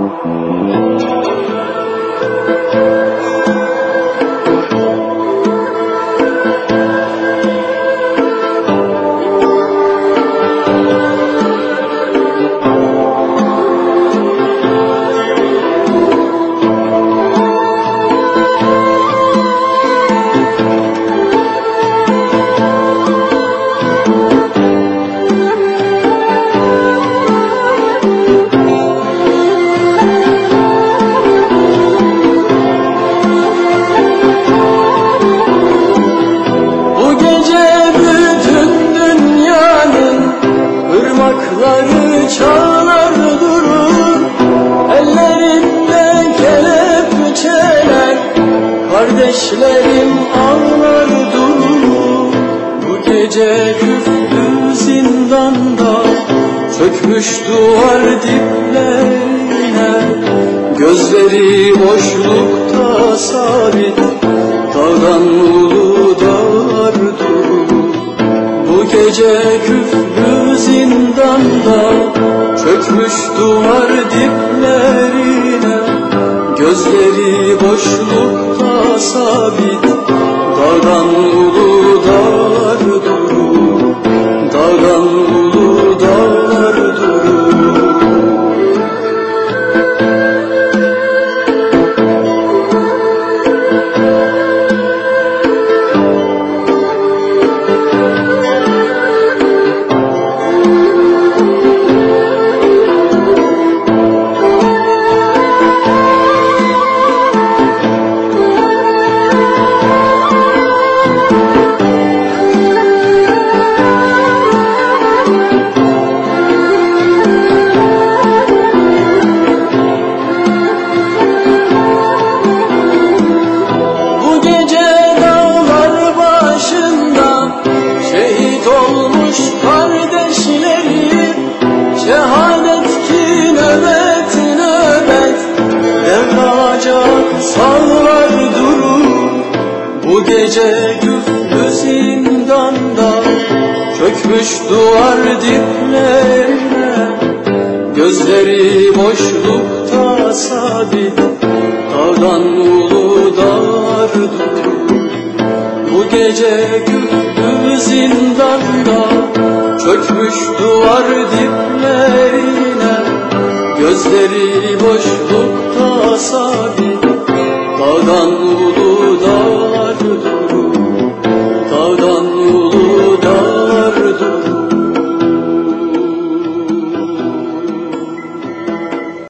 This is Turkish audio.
thank you Kardeşlerim ağlar durur Bu gece küflü zindanda Çökmüş duvar diplerine. Gözleri boşlukta sabit Dağdan ulu dağlar durur. Bu gece küflü zindanda Çökmüş duvar diplerine. Gözleri sabit Dağdan Bu gece güflü zindanda çökmüş duvar diplerine Gözleri boşlukta sabit Dağdan ulu durur Bu gece güldü zindanda Çökmüş duvar diplerine Gözleri boşlukta sabit Dağdan ulu Jesus.